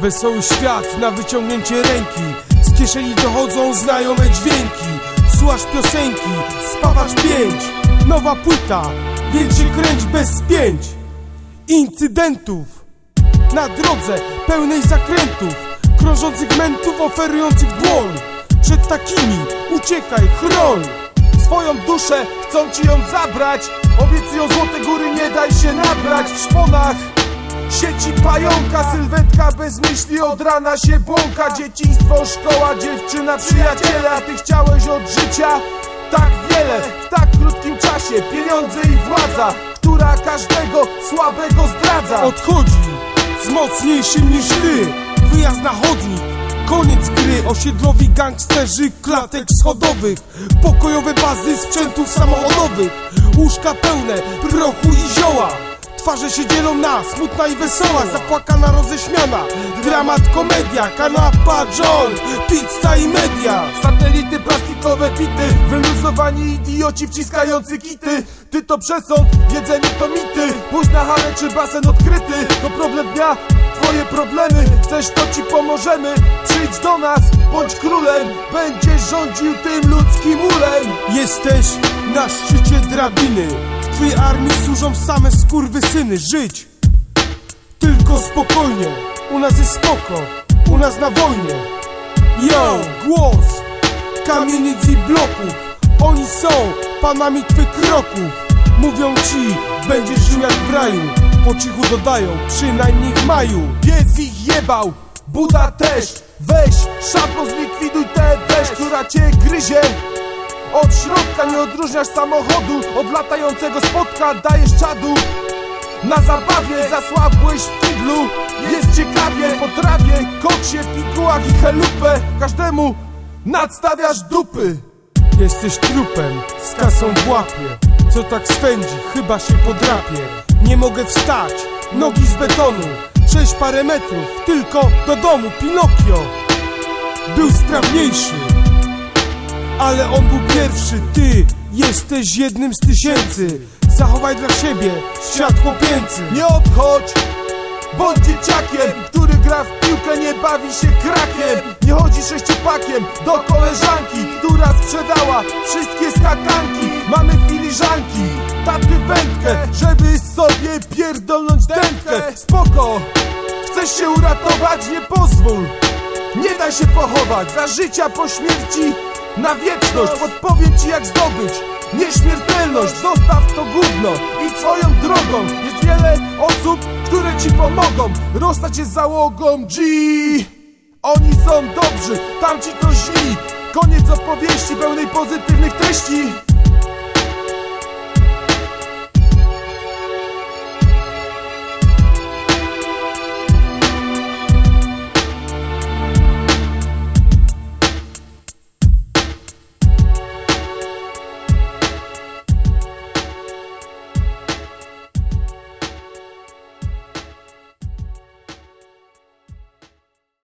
Wesoły świat na wyciągnięcie ręki. Z kieszeni dochodzą znajome dźwięki. Słuchasz piosenki, spawacz pięć. Nowa płyta, więc się kręć bez spięć. Incydentów Na drodze pełnej zakrętów. Krążących mętów oferujących dłoń Przed takimi uciekaj, chroń. Swoją duszę chcą ci ją zabrać. Obiecują złote góry, nie daj się nabrać w szponach Sieci pająka, sylwetka bez myśli od rana się błąka Dzieciństwo, szkoła, dziewczyna, przyjaciele A ty chciałeś od życia tak wiele. W tak krótkim czasie, pieniądze i władza Która każdego słabego zdradza. Odchodzi z mocniejszym niż ty Wyjazd na chodnik Koniec gry, osiedlowi gangsterzy klatek schodowych Pokojowe bazy sprzętów samochodowych Łóżka pełne prochu i zioła Twarze się dzielą na smutna i wesoła Zapłakana, roześmiana. Dramat, komedia, kanapa, joint Pizza i media. Satelity, plastikowe pity Wyluzowani idioci wciskający kity. Ty to przesąd, jedzenie to mity. Pójdź na halę czy basen odkryty. To problem dnia, twoje problemy. Chcesz to ci pomożemy. Przyjdź do nas, bądź królem. Będziesz rządził tym ludzkim ulem. Jesteś na szczycie drabiny twojej armii służą same skurwysyny Żyć! Tylko spokojnie U nas jest spoko, u nas na wojnie. Yo, głos! Kamienic i bloków Oni są panami twych kroków. Mówią ci, będziesz żył jak w raju Po cichu dodają, przynajmniej w maju. Pies ich jebał, Buda też. Weź, szapą zlikwiduj tę weź, która cię gryzie od środka nie odróżniasz samochodu Od latającego spotka. Dajesz czadu Na zabawie zasłabłeś w kiblu. Jest ciekawie po trawie, koksie, pikułach i helupę Każdemu nadstawiasz dupy. Jesteś trupem z kasą w łapie. Co tak swędzi, chyba się podrapie. Nie mogę wstać, nogi z betonu. Przejść parę metrów, tylko do domu Pinokio. Był sprawniejszy Ale on był pierwszy, ty jesteś jednym z tysięcy. Zachowaj dla siebie świat chłopięcy Nie odchodź, bądź dzieciakiem Który gra w piłkę, nie bawi się krakiem. Nie chodzi sześciopakiem do koleżanki Która sprzedała wszystkie skakanki. Mamy filiżanki, taty wędkę Żeby sobie pierdolnąć dętkę. Spoko, chcesz się uratować, nie pozwól Nie daj się pochować. Za życia po śmierci na wieczność Podpowiem ci jak zdobyć nieśmiertelność. Zostaw to gówno i swoją drogą. Jest wiele osób, które ci pomogą. Rozstać się z załogą G. Oni są dobrzy, tamci to źli. Koniec opowieści pełnej pozytywnych treści